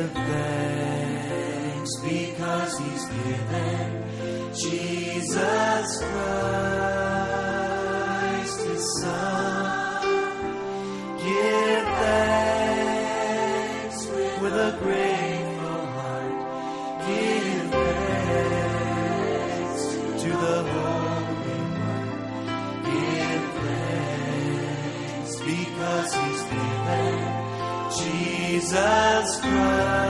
give thanks because he's given Jesus Christ his Son. Give thanks with a great Jesus Christ.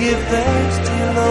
give thanks to the